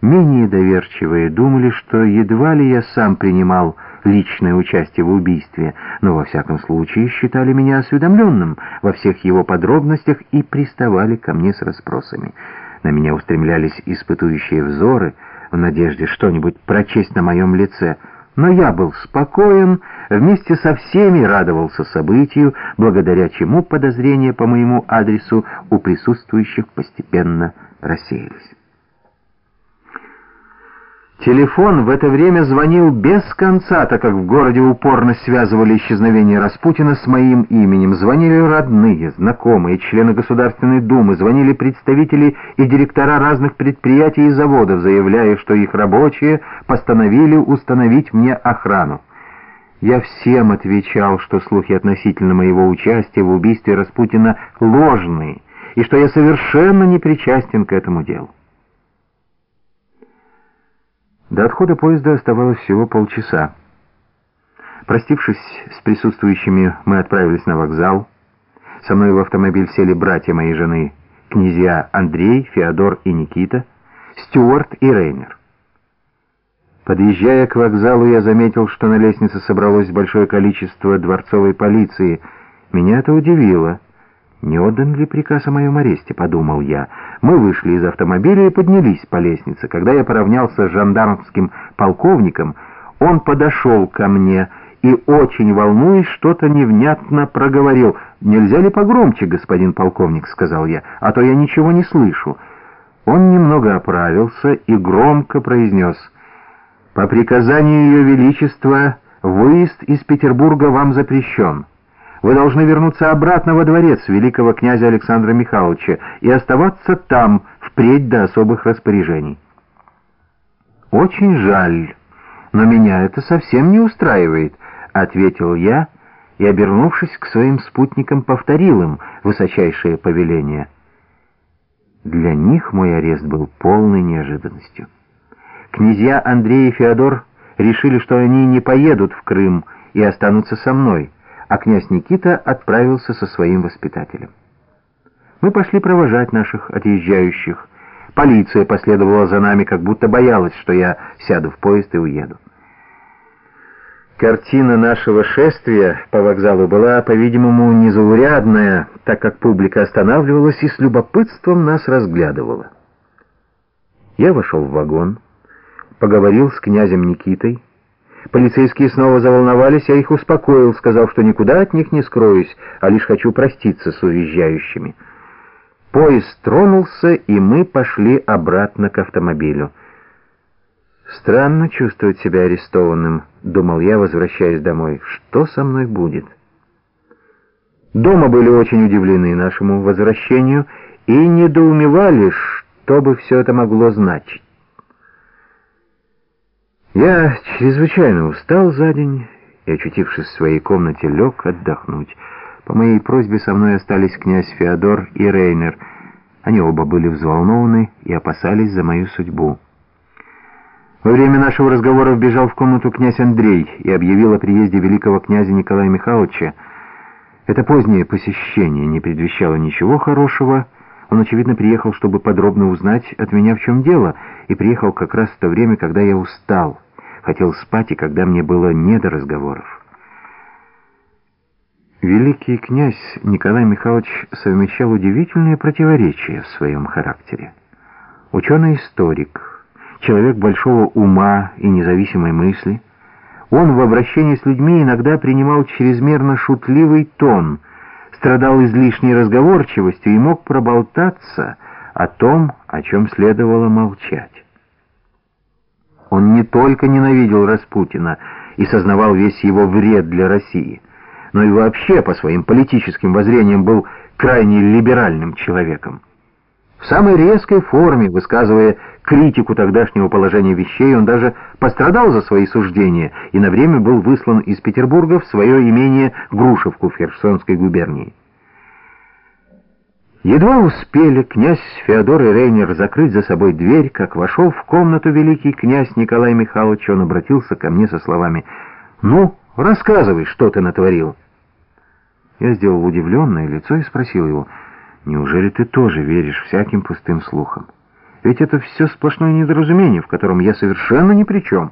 Менее доверчивые думали, что едва ли я сам принимал личное участие в убийстве, но во всяком случае считали меня осведомленным во всех его подробностях и приставали ко мне с расспросами. На меня устремлялись испытующие взоры в надежде что-нибудь прочесть на моем лице, но я был спокоен, вместе со всеми радовался событию, благодаря чему подозрения по моему адресу у присутствующих постепенно рассеялись. Телефон в это время звонил без конца, так как в городе упорно связывали исчезновение Распутина с моим именем. Звонили родные, знакомые, члены Государственной Думы, звонили представители и директора разных предприятий и заводов, заявляя, что их рабочие постановили установить мне охрану. Я всем отвечал, что слухи относительно моего участия в убийстве Распутина ложные, и что я совершенно не причастен к этому делу. До отхода поезда оставалось всего полчаса. Простившись с присутствующими, мы отправились на вокзал. Со мной в автомобиль сели братья моей жены, князья Андрей, Феодор и Никита, Стюарт и Рейнер. Подъезжая к вокзалу, я заметил, что на лестнице собралось большое количество дворцовой полиции. Меня это удивило. «Не отдан ли приказ о моем аресте?» — подумал я. Мы вышли из автомобиля и поднялись по лестнице. Когда я поравнялся с жандармским полковником, он подошел ко мне и, очень волнуясь, что-то невнятно проговорил. «Нельзя ли погромче, господин полковник?» — сказал я, — «а то я ничего не слышу». Он немного оправился и громко произнес. «По приказанию Ее Величества выезд из Петербурга вам запрещен». Вы должны вернуться обратно во дворец великого князя Александра Михайловича и оставаться там впредь до особых распоряжений. «Очень жаль, но меня это совсем не устраивает», — ответил я и, обернувшись к своим спутникам, повторил им высочайшее повеление. Для них мой арест был полной неожиданностью. Князья Андрей и Феодор решили, что они не поедут в Крым и останутся со мной — а князь Никита отправился со своим воспитателем. Мы пошли провожать наших отъезжающих. Полиция последовала за нами, как будто боялась, что я сяду в поезд и уеду. Картина нашего шествия по вокзалу была, по-видимому, незаурядная, так как публика останавливалась и с любопытством нас разглядывала. Я вошел в вагон, поговорил с князем Никитой, Полицейские снова заволновались, я их успокоил, сказав, что никуда от них не скроюсь, а лишь хочу проститься с уезжающими. Поезд тронулся, и мы пошли обратно к автомобилю. «Странно чувствовать себя арестованным», — думал я, возвращаясь домой. «Что со мной будет?» Дома были очень удивлены нашему возвращению и недоумевали, что бы все это могло значить. Я чрезвычайно устал за день и, очутившись в своей комнате, лег отдохнуть. По моей просьбе со мной остались князь Феодор и Рейнер. Они оба были взволнованы и опасались за мою судьбу. Во время нашего разговора вбежал в комнату князь Андрей и объявил о приезде великого князя Николая Михайловича. Это позднее посещение не предвещало ничего хорошего. Он, очевидно, приехал, чтобы подробно узнать от меня, в чем дело, и приехал как раз в то время, когда я устал хотел спать, и когда мне было не до разговоров. Великий князь Николай Михайлович совмещал удивительные противоречия в своем характере. Ученый-историк, человек большого ума и независимой мысли, он в обращении с людьми иногда принимал чрезмерно шутливый тон, страдал излишней разговорчивостью и мог проболтаться о том, о чем следовало молчать. Он не только ненавидел Распутина и сознавал весь его вред для России, но и вообще по своим политическим воззрениям был крайне либеральным человеком. В самой резкой форме, высказывая критику тогдашнего положения вещей, он даже пострадал за свои суждения и на время был выслан из Петербурга в свое имение Грушевку в Херсонской губернии. Едва успели князь Феодор и Рейнер закрыть за собой дверь, как вошел в комнату великий князь Николай Михайлович, он обратился ко мне со словами «Ну, рассказывай, что ты натворил». Я сделал удивленное лицо и спросил его «Неужели ты тоже веришь всяким пустым слухам?» Ведь это все сплошное недоразумение, в котором я совершенно ни при чем.